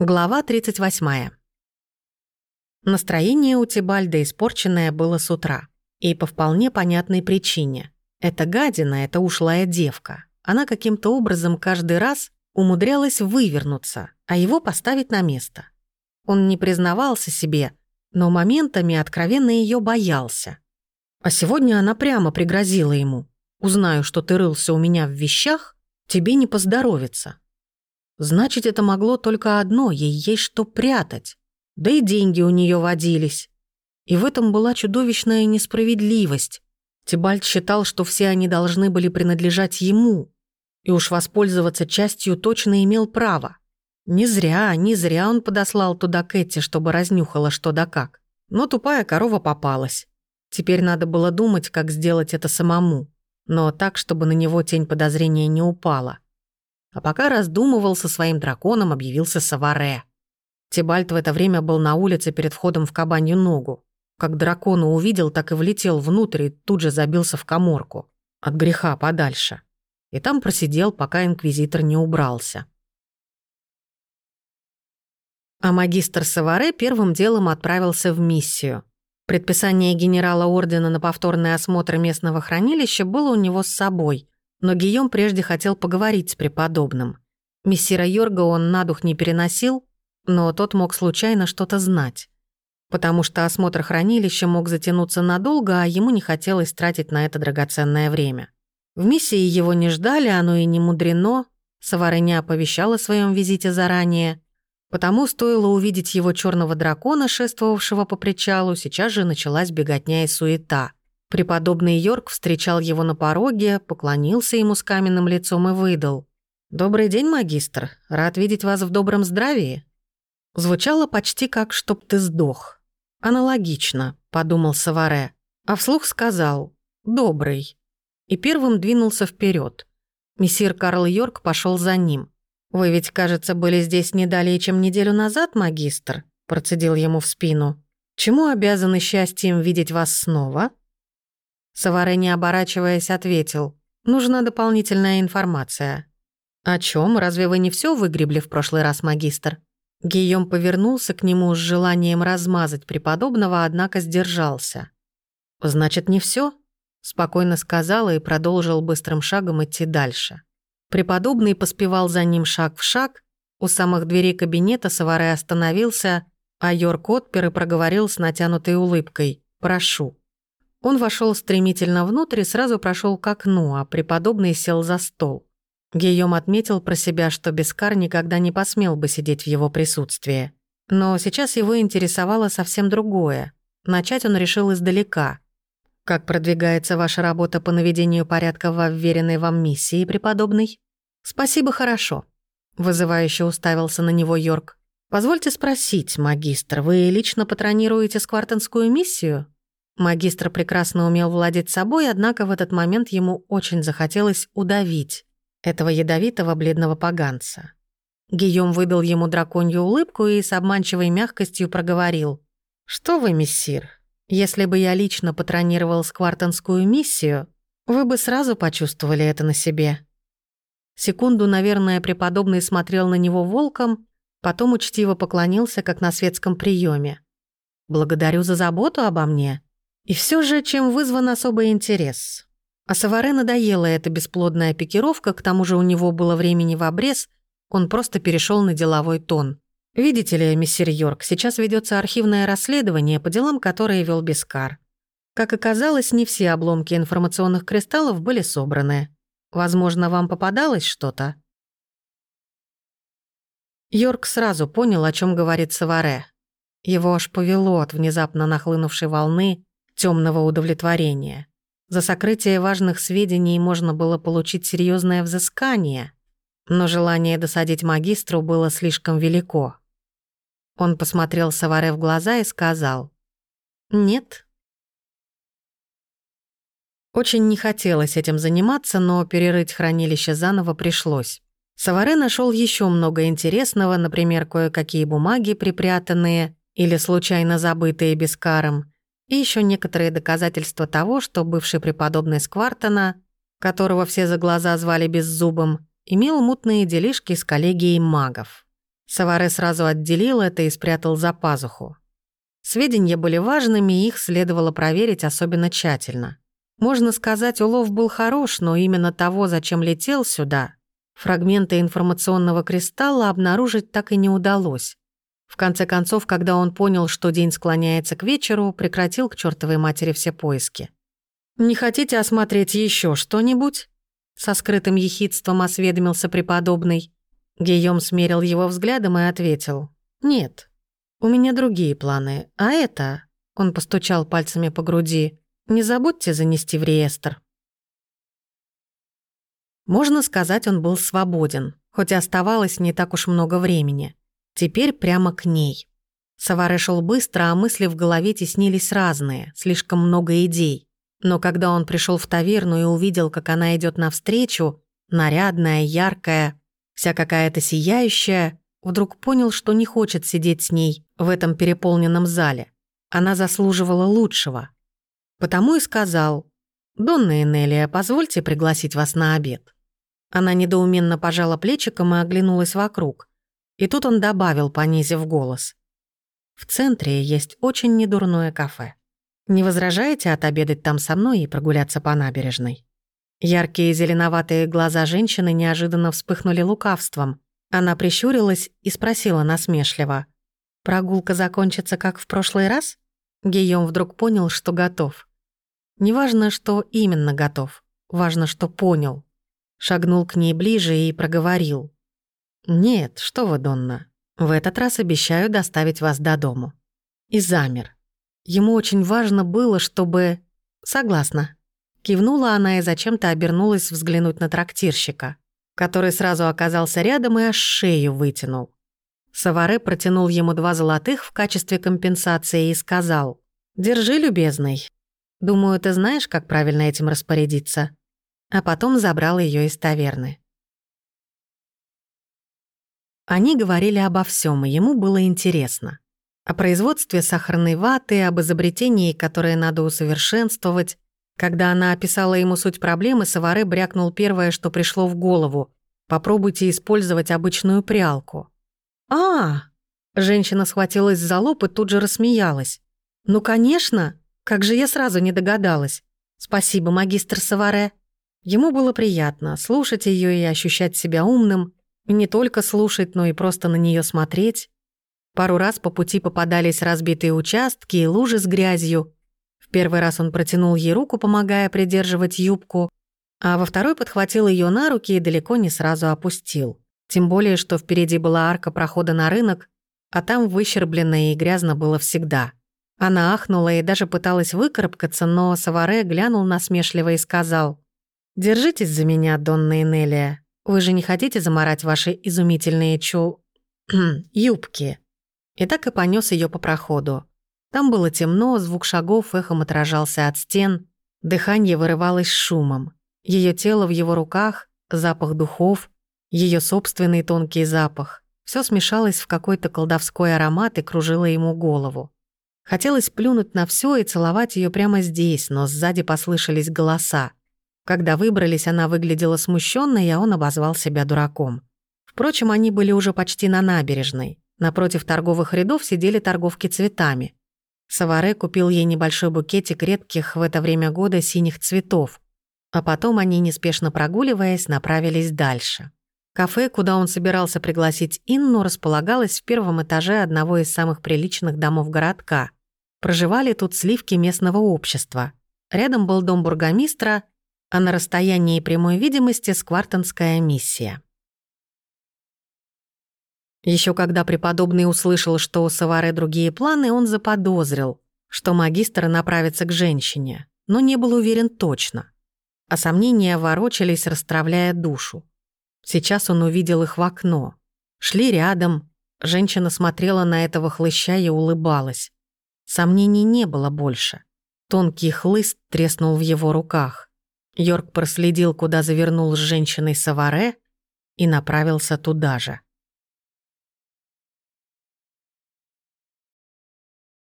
Глава 38. Настроение у Тибальда испорченное было с утра. И по вполне понятной причине. Эта гадина, эта ушлая девка. Она каким-то образом каждый раз умудрялась вывернуться, а его поставить на место. Он не признавался себе, но моментами откровенно ее боялся. А сегодня она прямо пригрозила ему. «Узнаю, что ты рылся у меня в вещах, тебе не поздоровится». Значит, это могло только одно, ей есть что прятать. Да и деньги у нее водились. И в этом была чудовищная несправедливость. Тибальд считал, что все они должны были принадлежать ему. И уж воспользоваться частью точно имел право. Не зря, не зря он подослал туда Кэти, чтобы разнюхала что да как. Но тупая корова попалась. Теперь надо было думать, как сделать это самому. Но так, чтобы на него тень подозрения не упала. А пока раздумывал со своим драконом, объявился Саваре. Тибальт в это время был на улице перед входом в кабанью ногу. Как дракона увидел, так и влетел внутрь и тут же забился в коморку. От греха подальше. И там просидел, пока инквизитор не убрался. А магистр Саваре первым делом отправился в миссию. Предписание генерала ордена на повторный осмотр местного хранилища было у него с собой, но Гийом прежде хотел поговорить с преподобным. Мессира Йорга он на дух не переносил, но тот мог случайно что-то знать. Потому что осмотр хранилища мог затянуться надолго, а ему не хотелось тратить на это драгоценное время. В миссии его не ждали, оно и не мудрено. Савара не о своем визите заранее. Потому стоило увидеть его черного дракона, шествовавшего по причалу, сейчас же началась беготня и суета – Преподобный Йорк встречал его на пороге, поклонился ему с каменным лицом и выдал. «Добрый день, магистр. Рад видеть вас в добром здравии». Звучало почти как «чтоб ты сдох». «Аналогично», — подумал Саваре, а вслух сказал «добрый» и первым двинулся вперед. Мессир Карл Йорк пошел за ним. «Вы ведь, кажется, были здесь не далее, чем неделю назад, магистр?» — процедил ему в спину. «Чему обязаны счастьем видеть вас снова?» Саваре, не оборачиваясь, ответил. «Нужна дополнительная информация». «О чем? Разве вы не все выгребли в прошлый раз, магистр?» Гийом повернулся к нему с желанием размазать преподобного, однако сдержался. «Значит, не все? спокойно сказала и продолжил быстрым шагом идти дальше. Преподобный поспевал за ним шаг в шаг, у самых дверей кабинета Саваре остановился, а Йорк отпер и проговорил с натянутой улыбкой «Прошу». Он вошел стремительно внутрь и сразу прошел к окну, а преподобный сел за стол. Гийом отметил про себя, что Бескар никогда не посмел бы сидеть в его присутствии. Но сейчас его интересовало совсем другое. Начать он решил издалека. «Как продвигается ваша работа по наведению порядка во вверенной вам миссии, преподобный?» «Спасибо, хорошо», — вызывающе уставился на него Йорк. «Позвольте спросить, магистр, вы лично патронируете сквартенскую миссию?» Магистр прекрасно умел владеть собой, однако в этот момент ему очень захотелось удавить этого ядовитого бледного поганца. Гийом выдал ему драконью улыбку и с обманчивой мягкостью проговорил. «Что вы, мессир, если бы я лично патронировал сквартонскую миссию, вы бы сразу почувствовали это на себе». Секунду, наверное, преподобный смотрел на него волком, потом учтиво поклонился, как на светском приеме. «Благодарю за заботу обо мне», и все же, чем вызван особый интерес? А Саваре надоела эта бесплодная пикировка, к тому же у него было времени в обрез, он просто перешел на деловой тон. «Видите ли, мессир Йорк, сейчас ведется архивное расследование по делам, которые вел Бескар. Как оказалось, не все обломки информационных кристаллов были собраны. Возможно, вам попадалось что-то?» Йорк сразу понял, о чем говорит Саваре. Его аж повело от внезапно нахлынувшей волны темного удовлетворения. За сокрытие важных сведений можно было получить серьезное взыскание, но желание досадить магистру было слишком велико. Он посмотрел Саваре в глаза и сказал «Нет». Очень не хотелось этим заниматься, но перерыть хранилище заново пришлось. Саваре нашел еще много интересного, например, кое-какие бумаги, припрятанные или случайно забытые Бескаром, и еще некоторые доказательства того, что бывший преподобный Сквартона, которого все за глаза звали Беззубым, имел мутные делишки с коллегией магов. Саваре сразу отделил это и спрятал за пазуху. Сведения были важными, и их следовало проверить особенно тщательно. Можно сказать, улов был хорош, но именно того, зачем летел сюда, фрагменты информационного кристалла обнаружить так и не удалось. В конце концов, когда он понял, что день склоняется к вечеру, прекратил к чертовой матери все поиски. «Не хотите осмотреть еще что-нибудь?» Со скрытым ехидством осведомился преподобный. Гийом смерил его взглядом и ответил. «Нет, у меня другие планы. А это...» Он постучал пальцами по груди. «Не забудьте занести в реестр». Можно сказать, он был свободен, хоть оставалось не так уж много времени. Теперь прямо к ней. Саваре шел быстро, а мысли в голове теснились разные, слишком много идей. Но когда он пришел в таверну и увидел, как она идет навстречу, нарядная, яркая, вся какая-то сияющая, вдруг понял, что не хочет сидеть с ней в этом переполненном зале. Она заслуживала лучшего. Потому и сказал, «Донна Энелия, позвольте пригласить вас на обед». Она недоуменно пожала плечиком и оглянулась вокруг. И тут он добавил, понизив голос. «В центре есть очень недурное кафе. Не возражаете отобедать там со мной и прогуляться по набережной?» Яркие зеленоватые глаза женщины неожиданно вспыхнули лукавством. Она прищурилась и спросила насмешливо. «Прогулка закончится, как в прошлый раз?» Гийом вдруг понял, что готов. Неважно, что именно готов. Важно, что понял. Шагнул к ней ближе и проговорил. «Нет, что вы, Донна. В этот раз обещаю доставить вас до дому». И замер. Ему очень важно было, чтобы... «Согласна», Кивнула она и зачем-то обернулась взглянуть на трактирщика, который сразу оказался рядом и аж шею вытянул. Саваре протянул ему два золотых в качестве компенсации и сказал «Держи, любезный. Думаю, ты знаешь, как правильно этим распорядиться». А потом забрал ее из таверны. Они говорили обо всем, и ему было интересно. О производстве сахарной ваты, об изобретении, которое надо усовершенствовать, когда она описала ему суть проблемы, Саваре брякнул первое, что пришло в голову. «Попробуйте использовать обычную прялку». «А!» Женщина схватилась за лоб и тут же рассмеялась. «Ну, конечно! Как же я сразу не догадалась! Спасибо, магистр Саваре!» Ему было приятно слушать ее и ощущать себя умным, не только слушать, но и просто на нее смотреть. Пару раз по пути попадались разбитые участки и лужи с грязью, в первый раз он протянул ей руку, помогая придерживать юбку, а во второй подхватил ее на руки и далеко не сразу опустил. Тем более, что впереди была арка прохода на рынок, а там выщербленно и грязно было всегда. Она ахнула и даже пыталась выкарабкаться, но Саваре глянул насмешливо и сказал, «Держитесь за меня, Донна Энелия. Вы же не хотите заморать ваши изумительные чу... юбки?» И так и понес ее по проходу. Там было темно, звук шагов эхом отражался от стен, дыхание вырывалось шумом. Ее тело в его руках, запах духов, ее собственный тонкий запах. Все смешалось в какой-то колдовской аромат и кружило ему голову. Хотелось плюнуть на все и целовать ее прямо здесь, но сзади послышались голоса. Когда выбрались, она выглядела смущенной, а он обозвал себя дураком. Впрочем, они были уже почти на набережной. Напротив торговых рядов сидели торговки цветами. Саваре купил ей небольшой букетик редких в это время года синих цветов, а потом они, неспешно прогуливаясь, направились дальше. Кафе, куда он собирался пригласить Инну, располагалось в первом этаже одного из самых приличных домов городка. Проживали тут сливки местного общества. Рядом был дом бургомистра, а на расстоянии прямой видимости – сквартонская миссия. Еще когда преподобный услышал, что у Саваре другие планы, он заподозрил, что магистр направится к женщине, но не был уверен точно. А сомнения ворочались, расстравляя душу. Сейчас он увидел их в окно. Шли рядом, женщина смотрела на этого хлыща и улыбалась. Сомнений не было больше. Тонкий хлыст треснул в его руках. Йорк проследил, куда завернул с женщиной Саваре, и направился туда же.